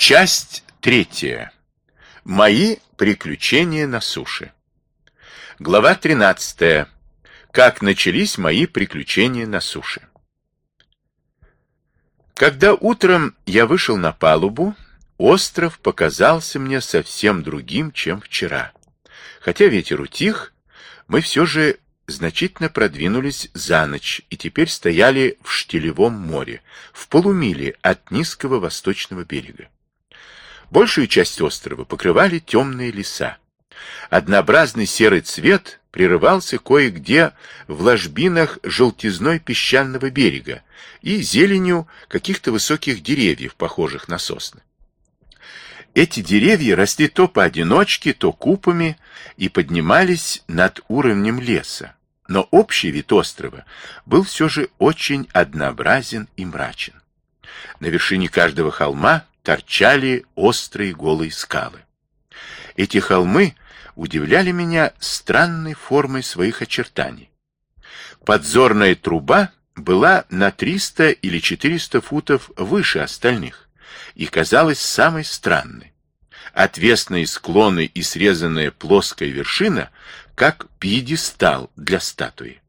Часть третья. Мои приключения на суше. Глава 13. Как начались мои приключения на суше. Когда утром я вышел на палубу, остров показался мне совсем другим, чем вчера. Хотя ветер утих, мы все же значительно продвинулись за ночь и теперь стояли в Штилевом море, в полумиле от низкого восточного берега. Большую часть острова покрывали темные леса. Однообразный серый цвет прерывался кое-где в ложбинах желтизной песчаного берега и зеленью каких-то высоких деревьев, похожих на сосны. Эти деревья росли то поодиночке, то купами и поднимались над уровнем леса но общий вид острова был все же очень однообразен и мрачен. На вершине каждого холма торчали острые голые скалы. Эти холмы удивляли меня странной формой своих очертаний. Подзорная труба была на 300 или 400 футов выше остальных и казалась самой странной. Отвесные склоны и срезанная плоская вершина как пьедестал для статуи.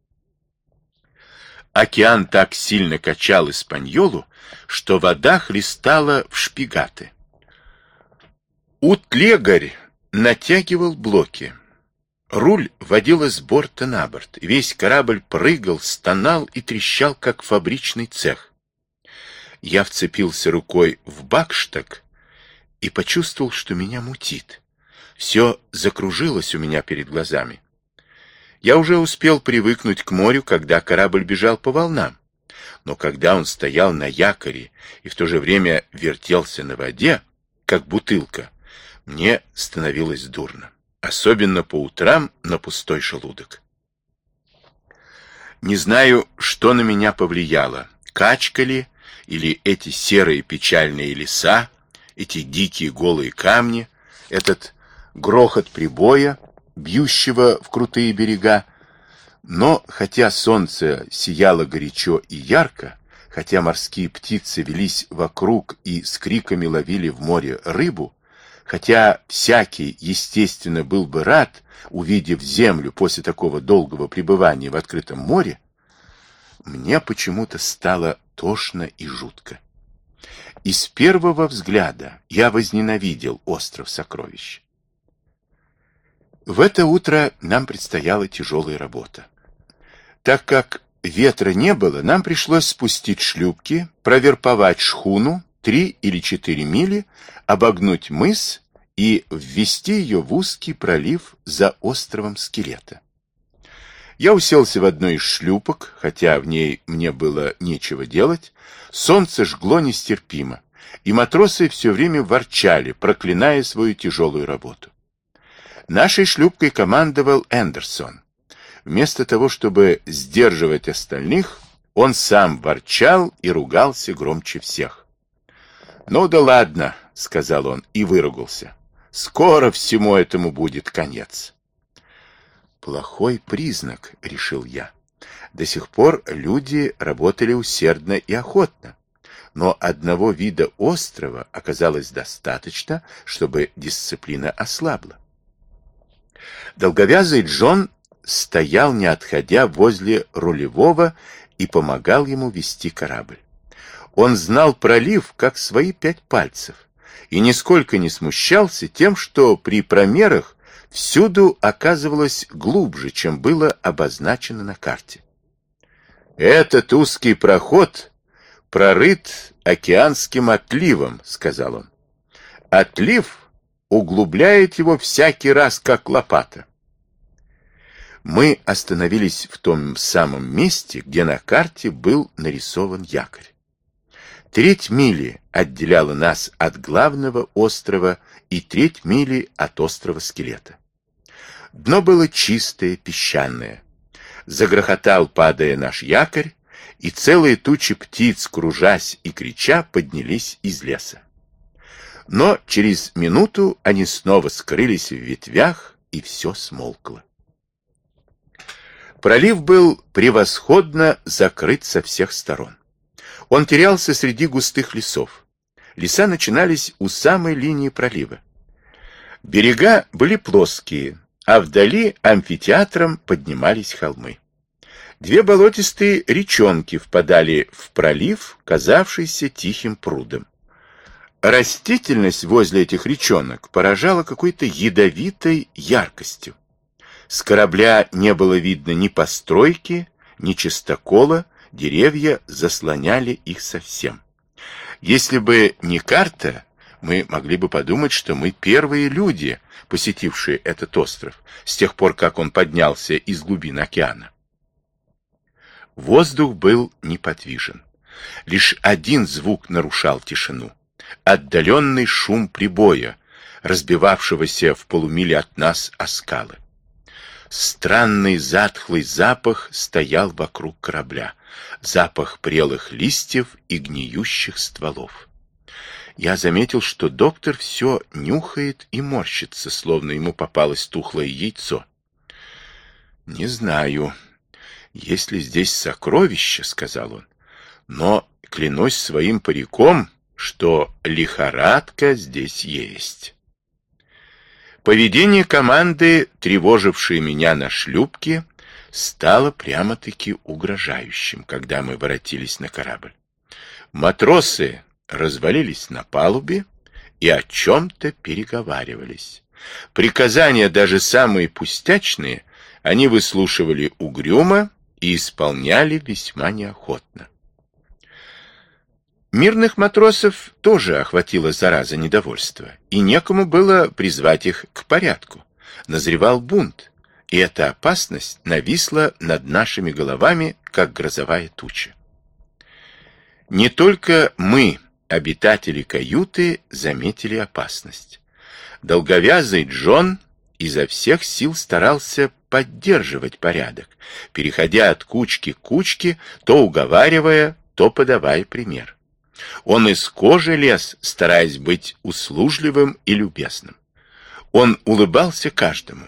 Океан так сильно качал Испаньолу, что вода хлестала в шпигаты. Утлегарь натягивал блоки. Руль водила с борта на борт. Весь корабль прыгал, стонал и трещал, как фабричный цех. Я вцепился рукой в бакштаг и почувствовал, что меня мутит. Все закружилось у меня перед глазами. Я уже успел привыкнуть к морю, когда корабль бежал по волнам. Но когда он стоял на якоре и в то же время вертелся на воде, как бутылка, мне становилось дурно. Особенно по утрам на пустой желудок. Не знаю, что на меня повлияло. Качка ли, или эти серые печальные леса, эти дикие голые камни, этот грохот прибоя, бьющего в крутые берега. Но хотя солнце сияло горячо и ярко, хотя морские птицы велись вокруг и с криками ловили в море рыбу, хотя всякий, естественно, был бы рад, увидев землю после такого долгого пребывания в открытом море, мне почему-то стало тошно и жутко. И с первого взгляда я возненавидел остров сокровищ. В это утро нам предстояла тяжелая работа. Так как ветра не было, нам пришлось спустить шлюпки, проверповать шхуну три или четыре мили, обогнуть мыс и ввести ее в узкий пролив за островом скелета. Я уселся в одной из шлюпок, хотя в ней мне было нечего делать. Солнце жгло нестерпимо, и матросы все время ворчали, проклиная свою тяжелую работу. Нашей шлюпкой командовал Эндерсон. Вместо того, чтобы сдерживать остальных, он сам ворчал и ругался громче всех. «Ну да ладно», — сказал он и выругался. «Скоро всему этому будет конец». «Плохой признак», — решил я. До сих пор люди работали усердно и охотно. Но одного вида острова оказалось достаточно, чтобы дисциплина ослабла. Долговязый Джон стоял, не отходя, возле рулевого и помогал ему вести корабль. Он знал пролив, как свои пять пальцев, и нисколько не смущался тем, что при промерах всюду оказывалось глубже, чем было обозначено на карте. «Этот узкий проход прорыт океанским отливом», — сказал он. «Отлив углубляет его всякий раз, как лопата. Мы остановились в том самом месте, где на карте был нарисован якорь. Треть мили отделяла нас от главного острова и треть мили от острова Скелета. Дно было чистое, песчаное. Загрохотал, падая наш якорь, и целые тучи птиц, кружась и крича, поднялись из леса. Но через минуту они снова скрылись в ветвях, и все смолкло. Пролив был превосходно закрыт со всех сторон. Он терялся среди густых лесов. леса начинались у самой линии пролива. Берега были плоские, а вдали амфитеатром поднимались холмы. Две болотистые речонки впадали в пролив, казавшийся тихим прудом. Растительность возле этих речонок поражала какой-то ядовитой яркостью. С корабля не было видно ни постройки, ни чистокола, деревья заслоняли их совсем. Если бы не карта, мы могли бы подумать, что мы первые люди, посетившие этот остров, с тех пор, как он поднялся из глубин океана. Воздух был неподвижен. Лишь один звук нарушал тишину. Отдаленный шум прибоя, разбивавшегося в полумиле от нас о скалы. Странный затхлый запах стоял вокруг корабля. Запах прелых листьев и гниющих стволов. Я заметил, что доктор все нюхает и морщится, словно ему попалось тухлое яйцо. «Не знаю, есть ли здесь сокровища», — сказал он, — «но клянусь своим париком, что лихорадка здесь есть». Поведение команды, тревожившей меня на шлюпке, стало прямо-таки угрожающим, когда мы воротились на корабль. Матросы развалились на палубе и о чем-то переговаривались. Приказания, даже самые пустячные, они выслушивали угрюмо и исполняли весьма неохотно. Мирных матросов тоже охватила зараза недовольства, и некому было призвать их к порядку. Назревал бунт, и эта опасность нависла над нашими головами, как грозовая туча. Не только мы, обитатели каюты, заметили опасность. Долговязый Джон изо всех сил старался поддерживать порядок, переходя от кучки к кучке, то уговаривая, то подавая пример. Он из кожи лез, стараясь быть услужливым и любезным. Он улыбался каждому.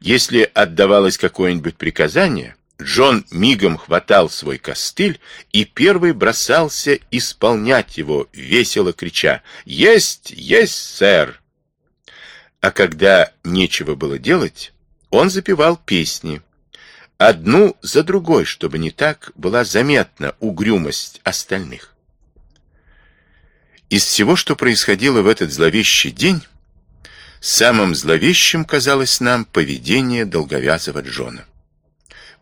Если отдавалось какое-нибудь приказание, Джон мигом хватал свой костыль и первый бросался исполнять его, весело крича «Есть, есть, сэр!». А когда нечего было делать, он запевал песни, одну за другой, чтобы не так была заметна угрюмость остальных. Из всего, что происходило в этот зловещий день, самым зловещим казалось нам поведение долговязого Джона.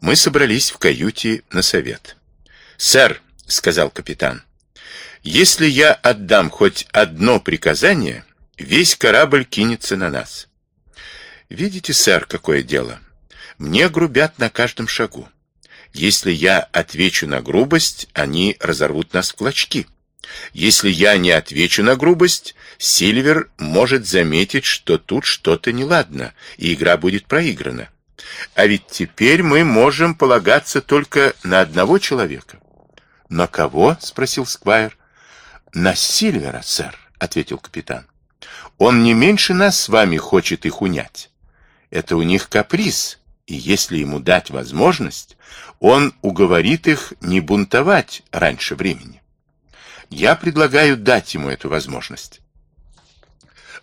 Мы собрались в каюте на совет. «Сэр», — сказал капитан, — «если я отдам хоть одно приказание, весь корабль кинется на нас». «Видите, сэр, какое дело? Мне грубят на каждом шагу. Если я отвечу на грубость, они разорвут нас в клочки». Если я не отвечу на грубость, Сильвер может заметить, что тут что-то неладно, и игра будет проиграна. А ведь теперь мы можем полагаться только на одного человека. — На кого? — спросил Сквайр. — На Сильвера, сэр, — ответил капитан. — Он не меньше нас с вами хочет их унять. Это у них каприз, и если ему дать возможность, он уговорит их не бунтовать раньше времени. Я предлагаю дать ему эту возможность.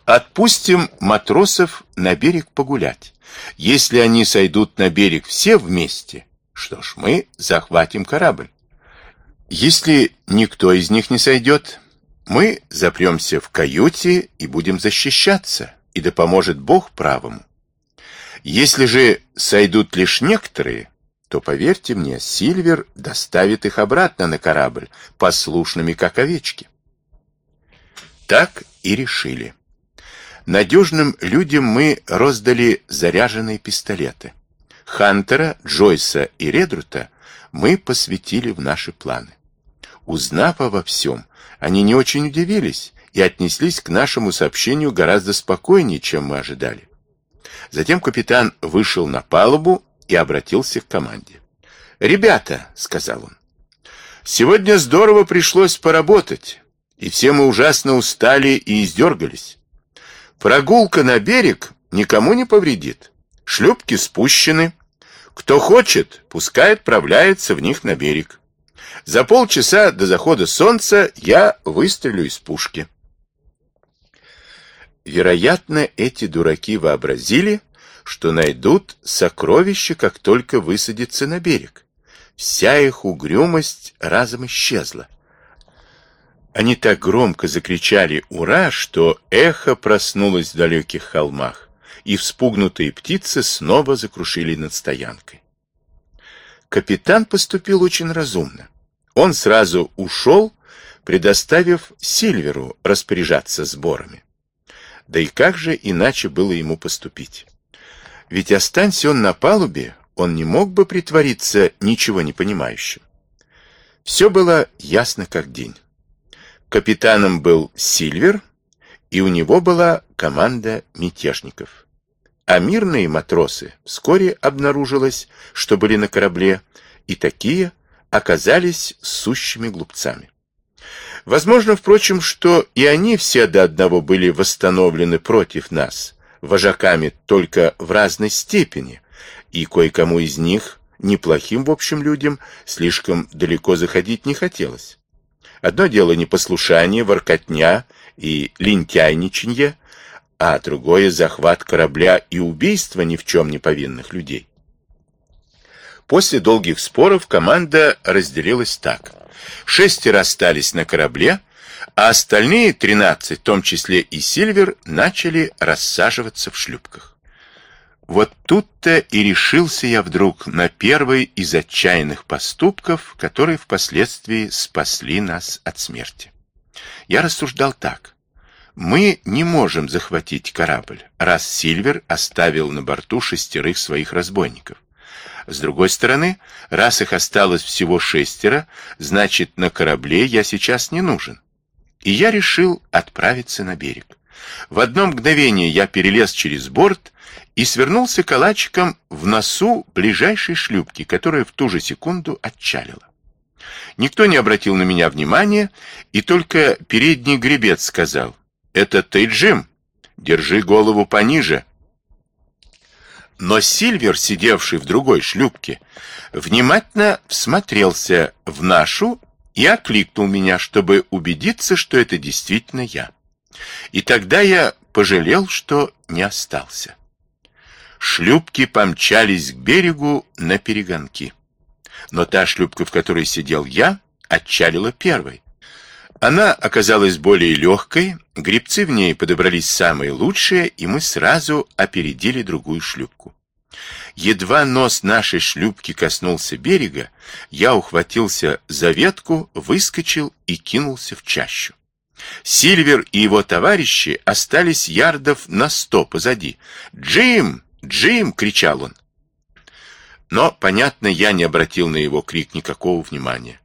Отпустим матросов на берег погулять. Если они сойдут на берег все вместе, что ж, мы захватим корабль. Если никто из них не сойдет, мы запремся в каюте и будем защищаться, и да поможет Бог правому. Если же сойдут лишь некоторые, то, поверьте мне, Сильвер доставит их обратно на корабль, послушными как овечки. Так и решили. Надежным людям мы роздали заряженные пистолеты. Хантера, Джойса и Редрута мы посвятили в наши планы. Узнав обо всем, они не очень удивились и отнеслись к нашему сообщению гораздо спокойнее, чем мы ожидали. Затем капитан вышел на палубу и обратился к команде. «Ребята», — сказал он, — «сегодня здорово пришлось поработать, и все мы ужасно устали и издергались. Прогулка на берег никому не повредит. Шлюпки спущены. Кто хочет, пускай отправляется в них на берег. За полчаса до захода солнца я выстрелю из пушки. Вероятно, эти дураки вообразили, что найдут сокровища, как только высадятся на берег. Вся их угрюмость разом исчезла. Они так громко закричали «Ура!», что эхо проснулось в далеких холмах, и вспугнутые птицы снова закрушили над стоянкой. Капитан поступил очень разумно. Он сразу ушел, предоставив Сильверу распоряжаться сборами. Да и как же иначе было ему поступить? Ведь останься он на палубе, он не мог бы притвориться ничего не понимающим. Все было ясно как день. Капитаном был Сильвер, и у него была команда мятежников. А мирные матросы вскоре обнаружилось, что были на корабле, и такие оказались сущими глупцами. Возможно, впрочем, что и они все до одного были восстановлены против нас, вожаками только в разной степени, и кое-кому из них, неплохим в общем людям, слишком далеко заходить не хотелось. Одно дело непослушание, воркотня и лентяйничанье, а другое захват корабля и убийство ни в чем не повинных людей. После долгих споров команда разделилась так. Шестеро остались на корабле, а остальные 13, в том числе и Сильвер, начали рассаживаться в шлюпках. Вот тут-то и решился я вдруг на первый из отчаянных поступков, которые впоследствии спасли нас от смерти. Я рассуждал так. Мы не можем захватить корабль, раз Сильвер оставил на борту шестерых своих разбойников. С другой стороны, раз их осталось всего шестеро, значит, на корабле я сейчас не нужен и я решил отправиться на берег. В одно мгновение я перелез через борт и свернулся калачиком в носу ближайшей шлюпки, которая в ту же секунду отчалила. Никто не обратил на меня внимания, и только передний гребец сказал, «Это ты, Джим? Держи голову пониже». Но Сильвер, сидевший в другой шлюпке, внимательно всмотрелся в нашу и окликнул меня, чтобы убедиться, что это действительно я. И тогда я пожалел, что не остался. Шлюпки помчались к берегу на перегонки. Но та шлюпка, в которой сидел я, отчалила первой. Она оказалась более легкой, грибцы в ней подобрались самые лучшие, и мы сразу опередили другую шлюпку. Едва нос нашей шлюпки коснулся берега, я ухватился за ветку, выскочил и кинулся в чащу. Сильвер и его товарищи остались ярдов на сто позади. «Джим! Джим!» — кричал он. Но, понятно, я не обратил на его крик никакого внимания.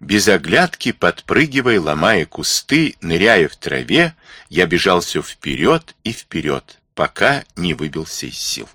Без оглядки, подпрыгивая, ломая кусты, ныряя в траве, я бежал все вперед и вперед, пока не выбился из сил.